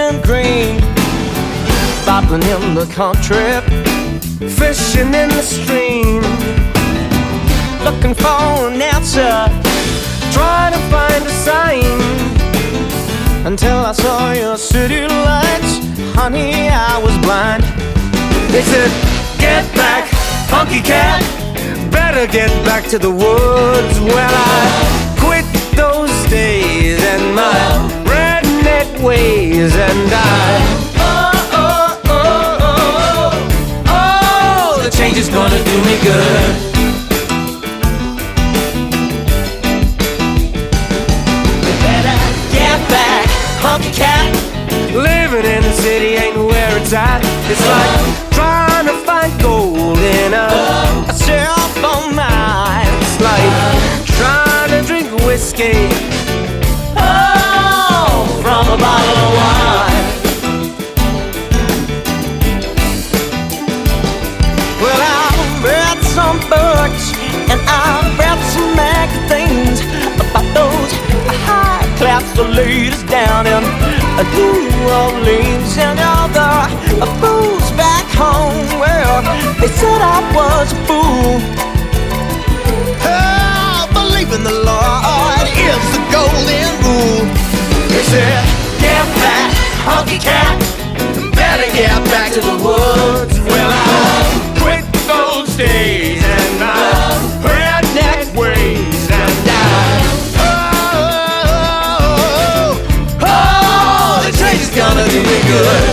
been green. Bobbling in the country, fishing in the stream. Looking for an answer, trying to find a sign. Until I saw your city lights, honey, I was blind. They said, Get back, funky cat. Better get back to the woods. Well, I quit ways, and I. Oh, oh, oh, oh, oh, the change is gonna do me good. Better get back, cat. Living in the city ain't where it's at. It's like trying to find gold in a, a cell phone mine. It's like trying to drink whiskey Well, I've read some books and I've read some magazines about those high class ladies down in New Orleans and all the fools back home. Well, they said I was a fool. Oh, believe in the Lord is the golden rule. They said, get back, honky cat. Better get back to the woods. good.